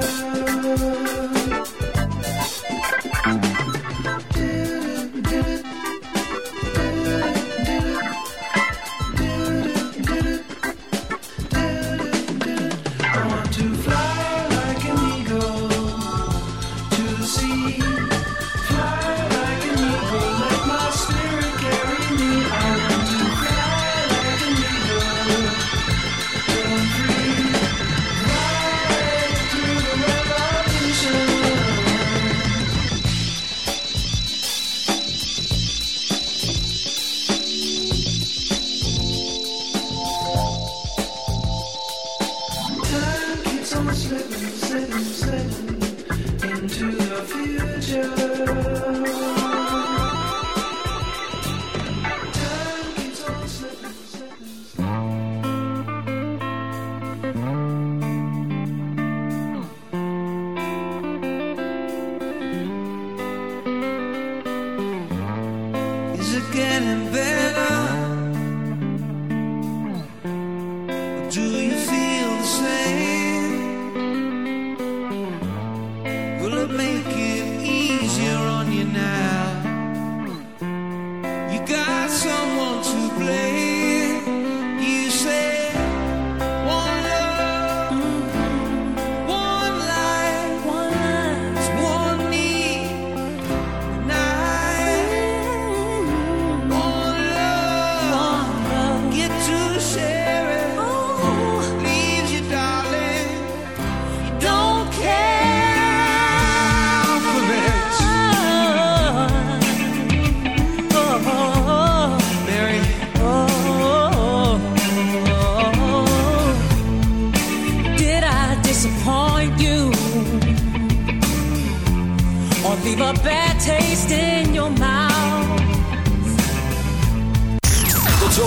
future.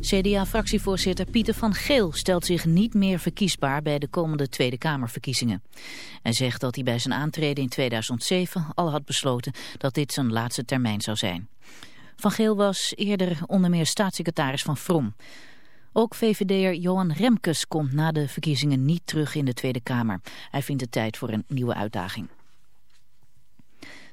CDA-fractievoorzitter Pieter van Geel stelt zich niet meer verkiesbaar bij de komende Tweede Kamerverkiezingen. Hij zegt dat hij bij zijn aantreden in 2007 al had besloten dat dit zijn laatste termijn zou zijn. Van Geel was eerder onder meer staatssecretaris van Vrom. Ook VVD'er Johan Remkes komt na de verkiezingen niet terug in de Tweede Kamer. Hij vindt het tijd voor een nieuwe uitdaging.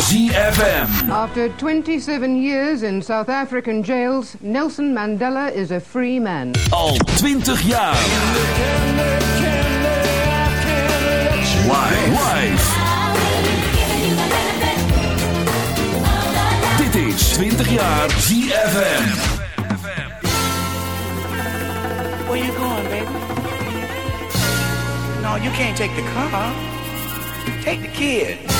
ZFM. After 27 years in South African jails, Nelson Mandela is a free man. Al 20 jaar. Live. Live. Dit is 20 jaar ZFM. Where you going, baby? No, you can't take the car. Take the kid.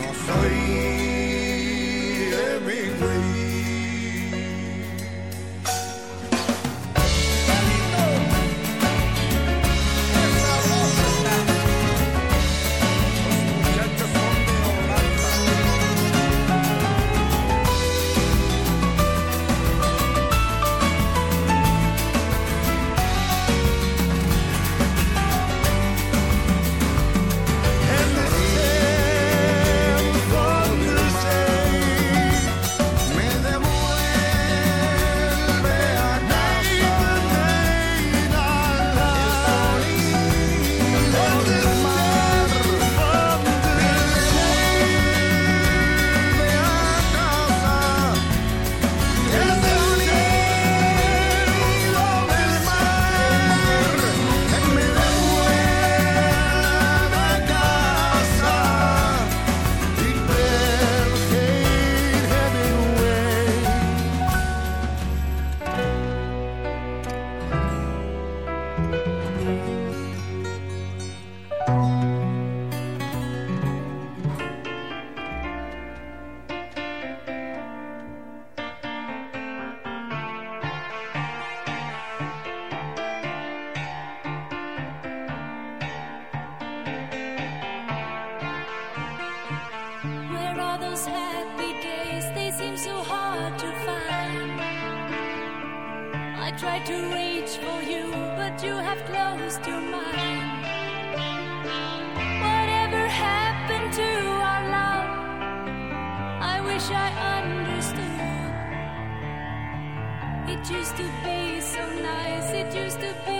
No soy Hemingway. Used to be